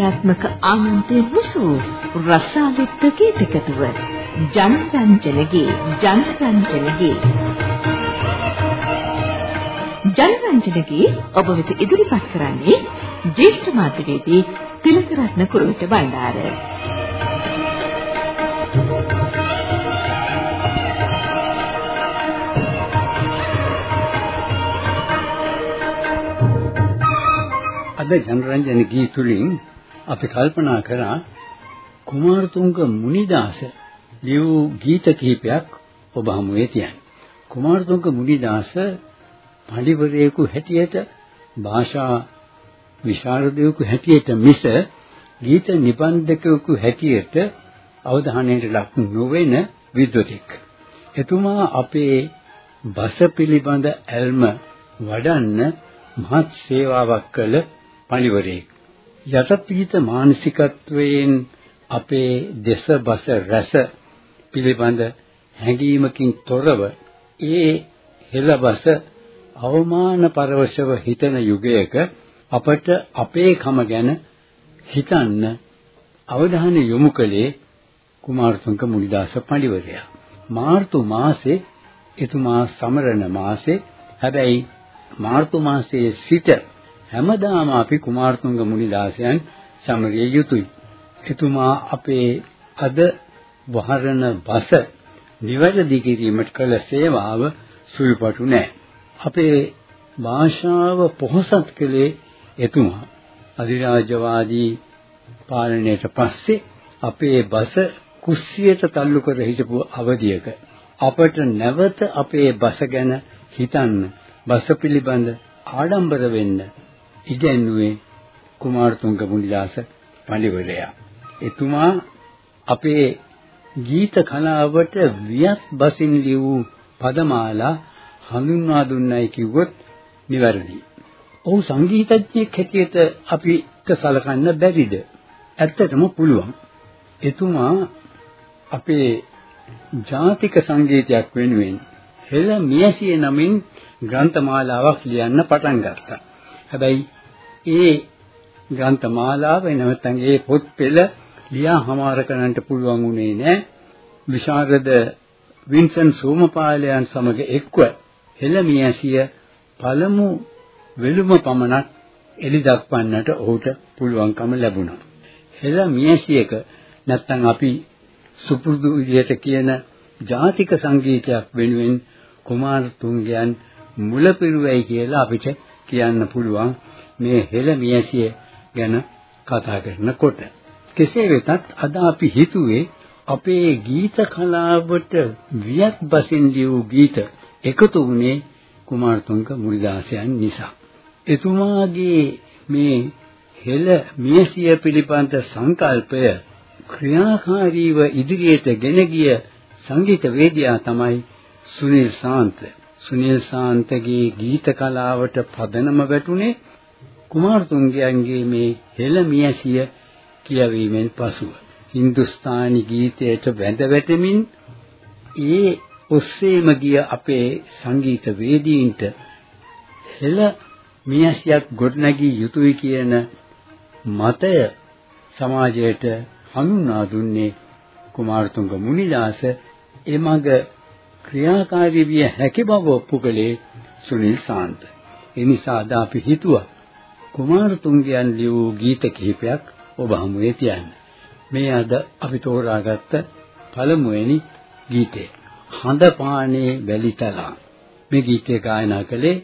సౌంදర్යාත්මක ආනන්දයේ මුසු රසාලිත් ගීතකතුව ජනරංජනගේ ජනරංජනගේ. ජනරංජනගේ ඔබ වෙත ඉදිරිපත් කරන්නේ ජේෂ්ඨ මාධ්‍යවේදී තිලකරත්න කුරුවිට බණ්ඩාර. අද ජනරන්ජන ගී තුලින් අපි කල්පනා කරා කුමාරතුංග මුනිදාස ලියූ ගීත කිහිපයක් ඔබ හමුවේ තියන්නේ. කුමාරතුංග මුනිදාස පඬිවරයෙකු හැටියට භාෂා විශාරදයෙකු හැටියට මිස ගීත නිබන්ධකයෙකු හැටියට අවධානයට ලක් නොවන විද්වතෙක්. එතුමා අපේ බස පිළිබඳ ඇල්ම වඩන්න මහත් සේවාවක් කළ පඬිවරයෙක්. යටත් විහිිත මානසිකත්වයෙන් අපේ දේශ බස රස පිළිබඳ හැඟීමකින් තොරව ඒ හෙළබස අවමාන පරවශව හිතන යුගයක අපට අපේ කම ගැන හිතන්න අවධානය යොමු කළේ කුමාරතුංග මුනිදාස පඬිවරයා. මාර්තු මාසේ එතුමා සමරන මාසේ හැබැයි මාර්තු මාසයේ සිට හැමදාම අපි කුමාරතුංග මුනිදාසයන් සමරිය යුතුයි. එතුමා අපේ අද වහරණ බස නිවැරදි කිරීමට කළ සේවාව සුළුපටු නෑ. අපේ භාෂාව පොහොසත් කළේ එතුමා. අධිරාජ්‍යවාදී පාලනයට පස්සේ අපේ බස කුස්සියට තල්ලු කර හිටපු අවධියක අපට නැවත අපේ බස ගැන හිතන්න බස පිළිබඳ ආඩම්බර වෙන්න ඉගැන්වුවේ කුමාරතුංග මුනිදාස පඬිවරයා. එතුමා අපේ ගීත කලාවට වියත් බසින් ලියූ පදමාලා හඳුන්වා දුන්නයි කිව්වොත් නිවැරදි. ඔහු සංගීතඥයෙක් හැටියට අපිට සලකන්න බැරිද? ඇත්තටම පුළුවන්. එතුමා අපේ ජාතික සංගීතයක් වෙනුවෙන් හෙළ මියසිය නමින් ග්‍රන්ථමාලාවක් ලියන්න පටන් ගත්තා. හැබැයි ඒ ග්‍රන්ථමාලාව නැත්නම් ඒ පොත් පෙළ ලියා හමාර කරන්නට පුළුවන් වුණේ නැහැ. විශාරද වින්සන් සෝමපාලයන් සමග එක්ව හෙළමියසිය පළමු වෙළුම පමණක් එලි දක්වන්නට ඔහුට පුළුවන්කම ලැබුණා. හෙළමියසියක නැත්නම් අපි සුපුරුදු විදිහට කියන ජාතික සංගීතයක් වෙනුවෙන් කුමාරතුංගයන් මුලපිරුවයි කියලා අපිට කියන්න පුළුවන් මේ හෙළමියසිය ගැන කතා කරනකොට. කෙසේ වෙතත් අද අපි හිතුවේ අපේ ගීත කලාවට වියත් බසින් ලියූ ගීත එකතු වුණේ කුමාරතුංග මුනිදාසයන් නිසා. එතුමාගේ මේ හෙළ මියසිය පිළිබඳ සංකල්පය ක්‍රියාකාරීව ඉදිරියට ගෙන ගිය සංගීත වේදියා තමයි සුනිල් සාන්ත. සුනිල් සාන්තගේ ගීත කලාවට පදනම වැටුනේ කුමාරතුංගයන්ගේ මේ හෙළමියසිය කියවීමෙන් පසුව. හින්දුස්තානි ගීතයට වැඳ වැටෙමින් ඒ ඔස්සේම ගිය අපේ සංගීත වේදීන්ට හෙළ මියසියක් ගොඩනැගී යුතුයි කියන මතය සමාජයට හඳුන්වා දුන්නේ කුමාරතුංග මුනිදාස එමඟ ක්‍රියාකාරී විය හැකි බව ඔප්පු කළේ සුනිල් සාන්ත. ඒ නිසා අද අපි හිතුවා කුමාරතුංගයන් ලියූ ගීත කිහිපයක් ඔබ හමුවේ තියන්න. මේ අද අපි තෝරාගත්ත පළමුවෙනි ගීතය. හඳ පානේ වැලිතලා. මේ ගීතය ගායනා කළේ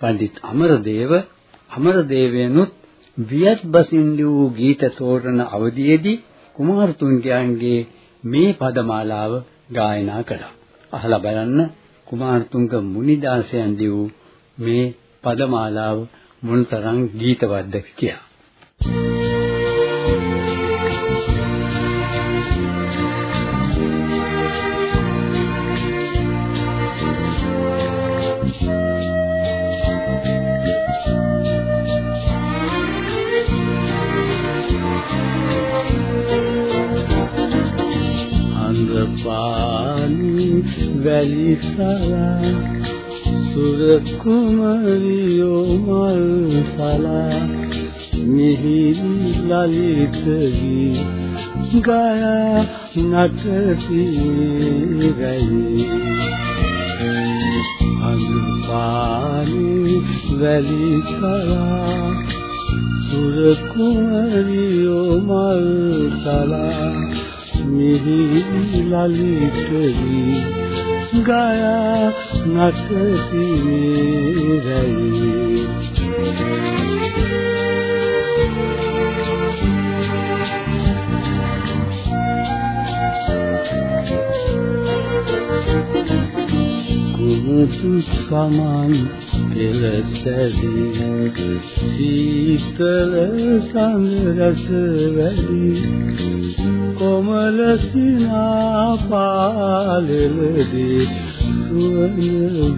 පඬිත් අමරදේව අමරදේවයන්ුත් වියත් බසින් ලියූ ගීත තෝරන අවධියේදී කුමාරතුංගයන්ගේ මේ පදමාලාව ගායනා කළා. අහලා බලන්න කුමාරතුංග මුනිදාසයන් ලියූ මේ පදමාලාව මොනතරම් ගීතවත්ද කියලා. වැලිසලා සුර කුමරියෝ මල් සලා මිහිරි ලලිත වී ගායා නටති රැයි අනුපානි වැලි කලා සුර කුමරියෝ මල් සලා මිහිරි ලලිත වී ගායා නටති රැයි කුමුතු සමන් පෙළසැවි සීතල සඳ රස වැඩි කොමල සිනා පාලෙලදී සුවඳ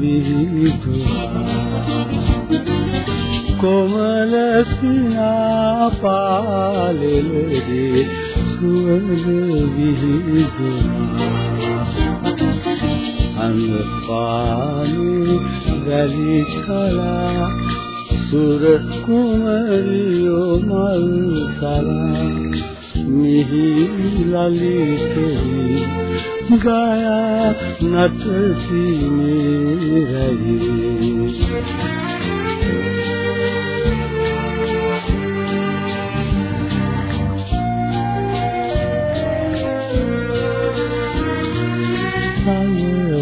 විහිදුවා. කොමල සිනා පාලෙලදී සුවඳ විහිදුවා. අන්පානි වැලි කලා සුර කුමරියෝ මල් සලා මිහි ලලිතේ ගායා නටති මේ රැයි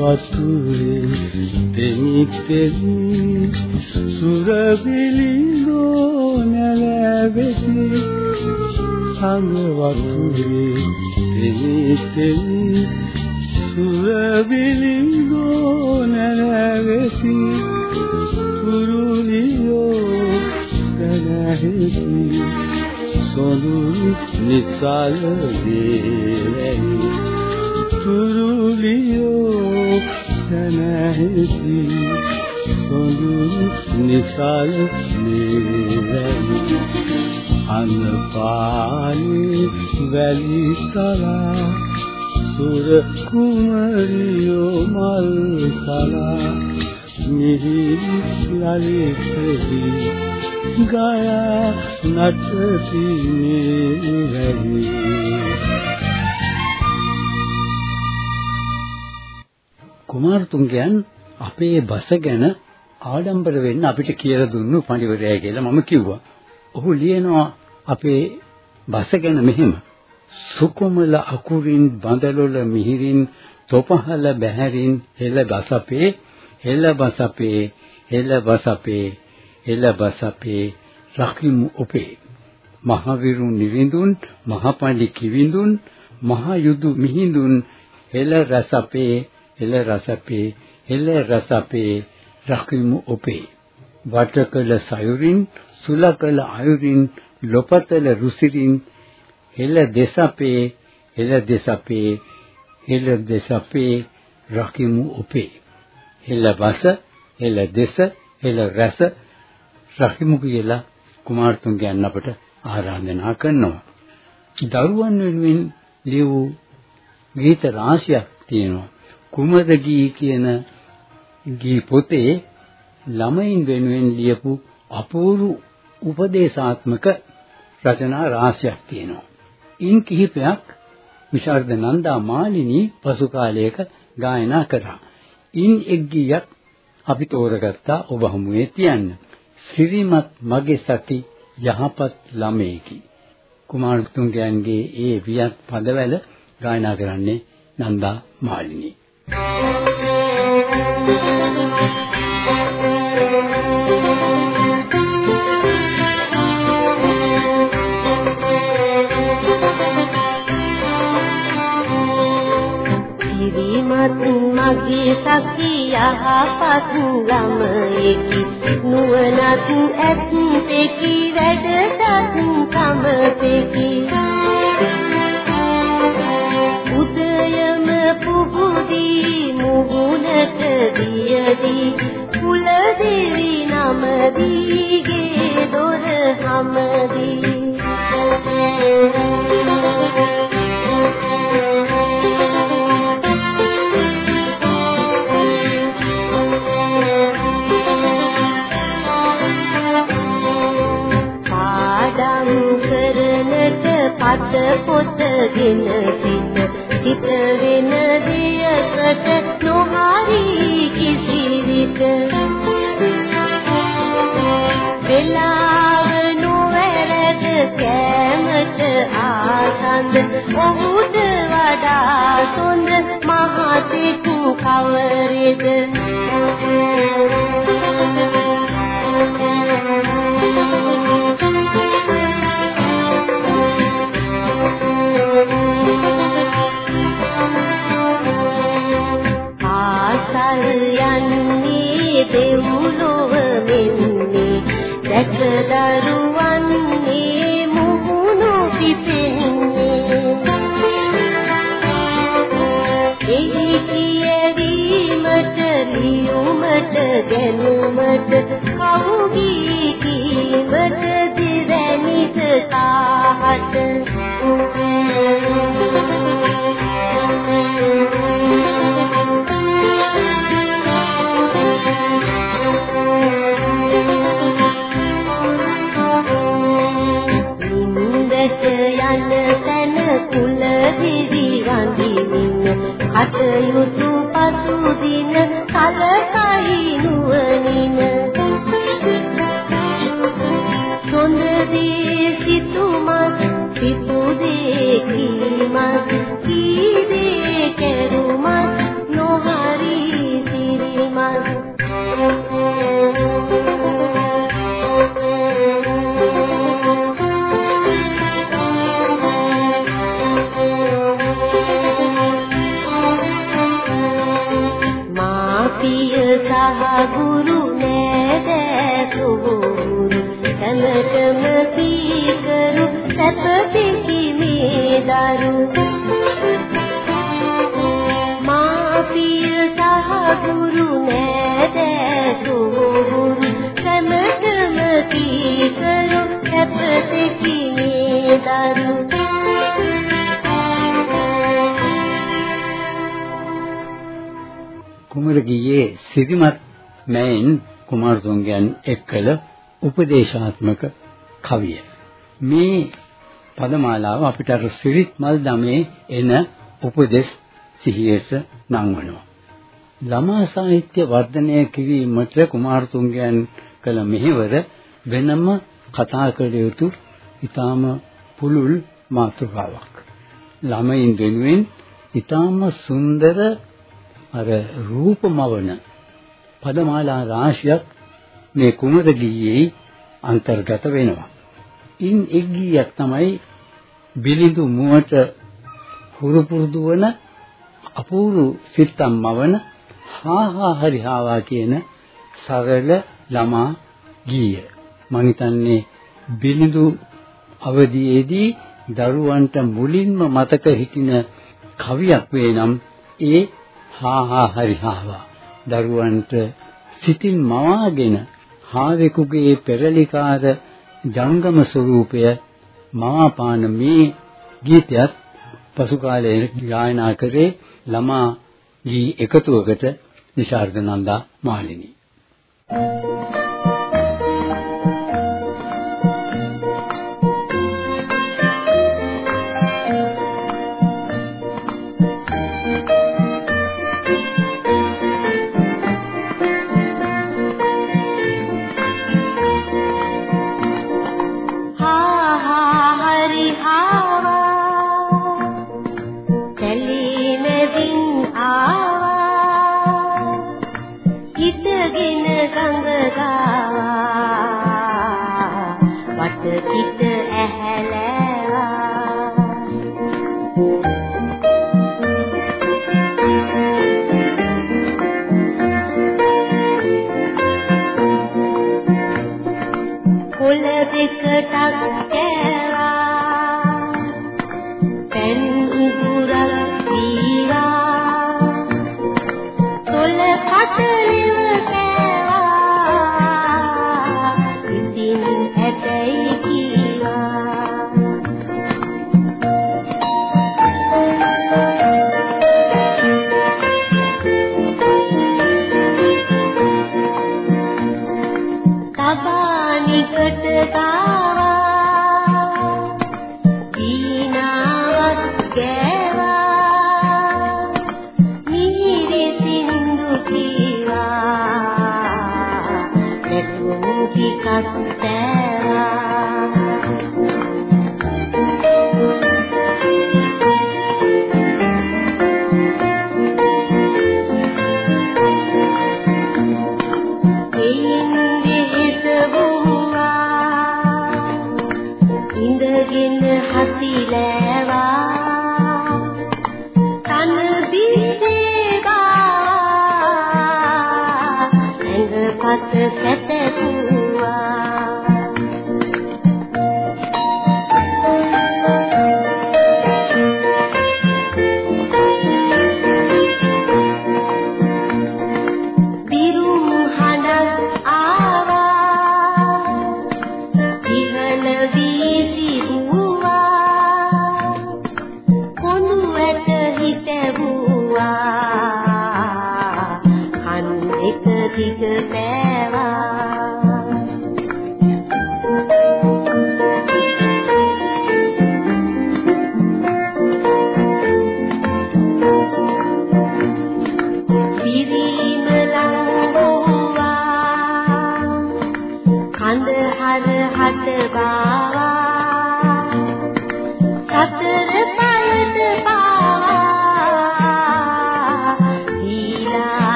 වතුරේ දෙමි දෙමි සුරබිලිනෝ නැලවෙති hanvakuri teni teni Suvabiligo nelavesi Puruliyo senahesi Sonu misal dileyi Puruliyo senahesi Sonu misal dileyi අනපානි වැලි තලා සුර කුමරියෝ මල් සලා මිහිරි ලලිතෙහි ගායා නටති නේරැයි කුමාරතුංගයන් අපේ බස ගැන ආඩම්බර වෙන්න අපිට කියලා දුන්නු පඬිවරයා කියලා මම කිව්වා. ඔහු ලියනවා අපේ බස ගැන මෙහෙම. සුකුමල අකුරින් බඳලොල මිහිරින් තොපහල බැහැරින් හෙළ බසපේ හෙළ බසපේ හෙළ බසපේ හෙළ බසපේ රකිමු ඔපේ මහවිරු නිවිඳුන් මහපඬි කිවිඳුන් මහ යුදු මිහිඳුන් හෙළ රසපේ හෙළ රසපේ හෙළ රසපේ රකිමු ඔපේ වටකල සයුරින් සුලකල අයුරින් ලොපතල රුසිරින් හෙළ දෙසපේ හෙළ දෙසපේ හෙළ දෙසපේ රකිමු ඔපේ හෙළ බස හෙළ දෙස හෙළ රස රකිමු කියලා කුමාරතුංගයන් අපට ආරාධනා කරනවා. දරුවන් වෙනුවෙන් ලියූ ගීත රාශියක් තියෙනවා. කුමද ගී කියන ගී පොතේ ළමයින් වෙනුවෙන් ලියපු අපූර්ව උපදේශාත්මක රචනා රාශියක් තියෙනවා. ඉන් කිහිපයක් විශාරද නන්දා මාලිනී පසු කාලයක ගායනා කළා. ඉන් එක් ගීයක් අපි තෝරගත්තා ඔබ හමුවේ තියන්න. සිරිමත් මගේ සති යහපත් ළමේකි. කුමාරතුංගයන්ගේ ඒ වියත් පදවැල ගායනා කරන්නේ නන්දා මාලිනී. මගේ සඛී යහපත් ළමයෙකි නුවණත් ඇත්තෙකි වැඩටත් කමතෙකි උදයම පුබුදී මුහුණට දියදී කුල දෙවි නම දීගේ දොර හැමදී පද පොතගෙන සිට හිත වෙන දියකට නොහරි කිසි විට. වෙලාව නොවැළඳ කැමත ආසන්ද ඔහුට වඩා සොඳ මහතෙකු කවරෙද? දෙව්ලොව මෙන්නේ. දැක දරුවන්නේ මුහුණු පිපෙන්නේ. එහි කියවීමට ලියුමට දැනුමට කීමත් කුමර ගියේ සිරිමත් මෑන් කුමාරතුංගයන් එක්කල උපදේශාත්මක කවිය. මේ පදමාලාව අපිට අර සිරිත් මල් දමේ එන උපදේශ සිහියට නංවනවා. ළමා සාහිත්‍ය වර්ධනය කිරීමට කුමාරතුංගයන් කළ මෙහෙවර වෙනම කතා කළ යුතු ඊටාම පුළුල් මාතෘකාවක්. ළමයින් වෙනුවෙන් ඊටාම සුන්දර අර රූපමවන පදමාලා රාශියක් මේ කුමර ගීයේ අන්තර්ගත වෙනවා. ඉන් එක් ගීයක් තමයි බිලිඳු මුවට හුරු පුරුදු වන අපූර්ව සිත්තම් මවන හා හා හරි හාවා කියන සරල ළමා ගීය. මම හිතන්නේ බිලිඳු අවදියේදී දරුවන්ට මුලින්ම මතක හිටින කවියක් වේ නම් ඒ හා හා හරි හාවා දරුවන්ට සිතින් මවාගෙන හාවෙකුගේ පෙරලිකාර ජංගම ස්වරූපය මවාපාන මේ ගීතයත් පසු කාලයේ ගායනා කරේ ළමා ගී එකතුවකට නිශාර්ද නන්දා මාලිනී Thank you. කුමාරතුංගයන්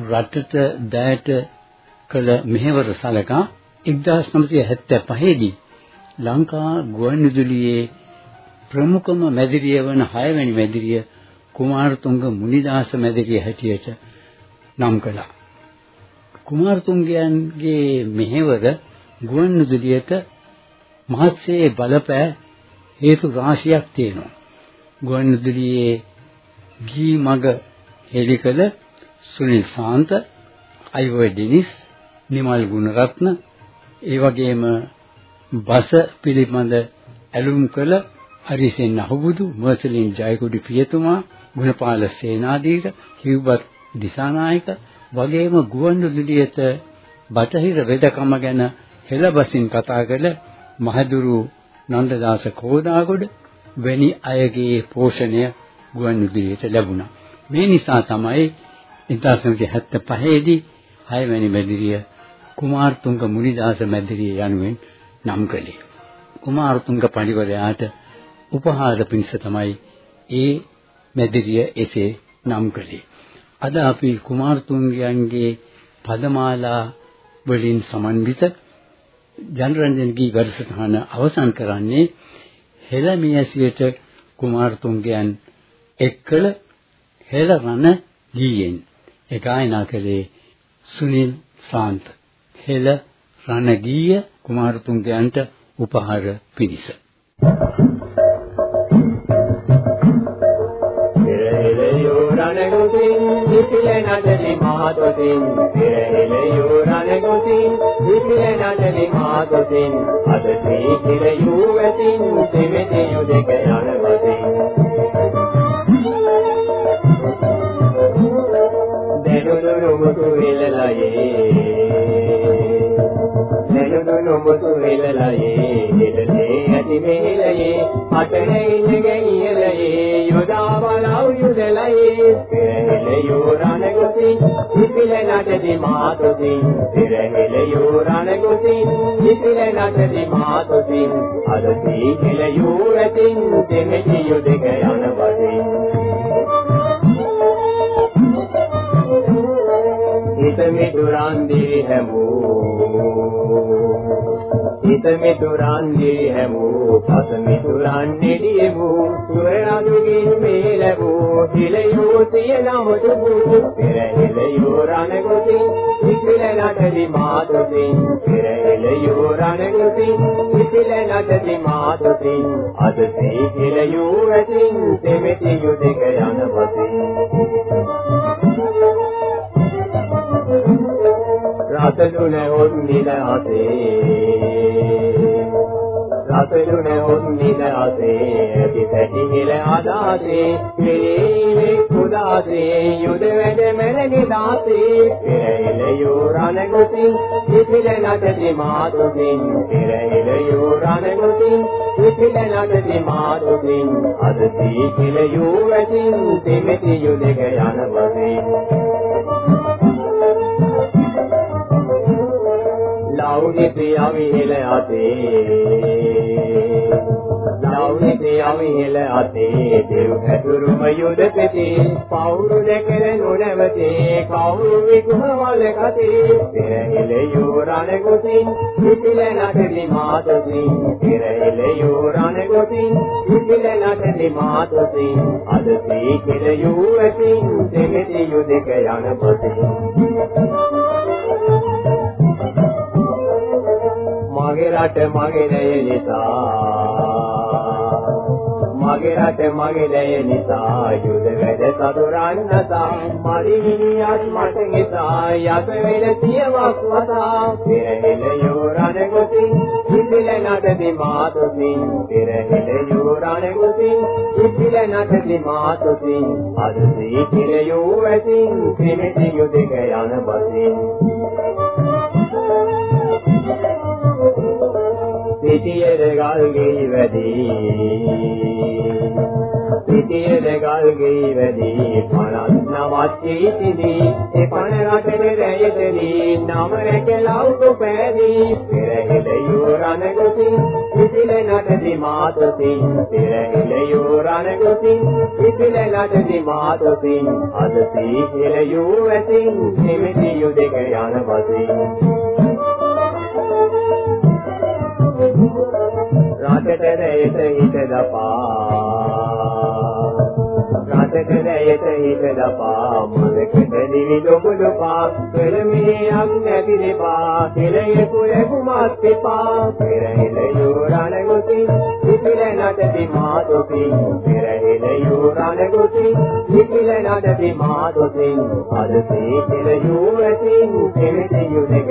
රටට දැයට කළ මෙහෙවර සලකා 1975 දී ලංකා ගුවන්විදුලියේ ප්‍රමුඛම මැදිරිය වන 6 වැනි මැදිරිය කුමාරතුංග මුනිදාස මැදිරිය හැටියට නම් කළා. කුමාරතුංගයන්ගේ මෙහෙවර ගුවන්විදුලියට මහත්සේ බලපෑ හේතු රාශියක් තියෙනවා. ගුවන්විදුලියේ ගී මග හෙළි කළ සුනිල් සාන්ත, අයිවර් ඩෙනිස්, නිමල් ගුණරත්න, ඒ වගේම බස පිළිබඳ ඇලුම් කළ හරිසෙන් අහුබුදු, මර්සලින් ජයකොඩි පියතුමා, ගුණපාල සේනාධීර, හිව්වත් දිසානායක වගේම ගුවන්විදුලියට බටහිර වෙදකම ගැන හෙළබසින් කතා කළ මහදුරු නන්දදාස කෝදාගොඩ වැනි අයගේ පෝෂණය ගුවන්විදුලියට ලැබුණා. මේ නිසා තමයි 1975 දී 6 වැනි මැදිරිය කුමාරතුංග මුනිදාස මැදිරිය යනුවෙන් නම් කළේ. කුමාරතුංග පඬිවරයාට උපහාර පිණිස තමයි ඒ මැදිරිය එසේ නම් කළේ. අද අපි කුමාරතුංගයන්ගේ පදමාලා වලින් සමන්විත ජනරන්ජන් ගී වැඩසටහන අවසන් කරන්නේ හෙළමියසියට කුමාරතුංගයන් එක්කල හෙළ රණ ගීයෙන් ඒ ගායනා කළේ සුනිල් සාන්ත. හෙළ රණ ගීය කුමාරතුංගයන්ට උපහාර පිණිස. විපිල නටලි මාතොතින් පෙරහෙලයෝ රණගොතින් විපිල නටලි මාතොතින් අද තේ කිරයෝ වැතින් දෙමෙතේ යුදක යනවතින් දෙනුදුරු මුතු විලලයේ දෙනුදුරු මුතු විලලයේ දෙදේ ඇති මෙහෙලයේ අටනේ ඉඳගෙන ඉහළයේ යොදා බලව් යුදලයේ පෙරහෙලයෝ රණගොතින් විපිල නටලි මාතොතින් පෙරහෙලයෝ රණගොතින් ඉතිල නටති මාතුසින් අද සීහිල මිතුරන්දී හැමෝ. හිත මිතුරන්ගේ හැමෝ. පස මිතුරන් නෙඩියමු. සුරාදුගින් මේ ලැබූ හිලයෝ සියලම දුබු පෙරහෙලයෝ රණගොතින් ඉතිල නටදි මාතුසින් පෙරහෙලයෝ රණගොතින් ඉතිල නටදි මාතුසින් අද සීහිලයෝ ඇතින් දෙමෙති යුදක යන වසින් රතලුන ඔන්නිල අතේ රතලුන ඔන්නිල අතේ පිටටි හිල අදාසේ. මෙලේ කුදාසේ. යුද වැඩ මෙරණි දාසේ. පෙරහිල යෝරණ ගොතින් ඉතිල නටති මාතුසින් පෙරහිල යෝරණ ගොතින් ඉතිල නටති මාතුසින් අද සීකිල යෝ ඇතින් දෙමෙති යුදක යන ලෞනිත යවිහෙල අතේ. ලෞනිත යවිහෙල අතේ. දෙව් හැදුරුම යුද පෙතේ. පවුරු දෙකල නොනවතේ. කවුරු විකුහවල කතේ පෙරහෙල යෝරණ ගොතින් ඉතිල නටලි මාතසින් පෙරහෙල යෝරණ ගොතින් ඉතිල නටලි මාතසින් අද සීකල යෝ ඇතින් දෙමෙති යුදක යන පසින් රට මගේ දය නිසා. මගේ රට මගේ දය නිසා. යුද වැඩ සතුරන්නතා මරිනියත් මට නිසා. යත වෙල සියවක් වතා පෙරහෙල යෝරණ ගොතින් ඉතිල නටදි මාතුසින් පෙරහෙල යෝරණ ගොතින් ඉතිල නටදි මාතුසින් අද සීකිල යෝ ඇතින් කෙනෙති යුදක යන බසින්. පිටියද ගල්ගේ වැඩි පිටියද ගල්ගේ වැඩි පනස් නවත් චීතිදී ඒ පන රටේ රැයතදී නම රැකලව් පෑදී. පෙරහෙල යෝරණ ගොතින් ඉතිල නටදි මාතසින්. පෙරහෙල යෝරණ ගොතින් ඉතිල නටදි මාතසින්. අද සීහිල යෝ ඇතින් දෙමෙති යුදක යන වසින් රටට රැයට හිත දපා රටට රැයට හිත දපා මලකට දිවි ලොකුළු පා පෙරමිනියක් නැති දෙපා කෙලයේ කුලකුමත් දෙපා පෙරහෙල යෝරණ ගොතින් ඉතිල නටති මාතොතින් පෙරහෙල යෝරණ ගොතින් ඉතිල නටති මාතොතින් අද සීකල යෝ ඇතින් කෙමෙති යුදක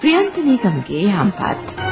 ප්‍රියන්තනී ගමගේ යම්පත්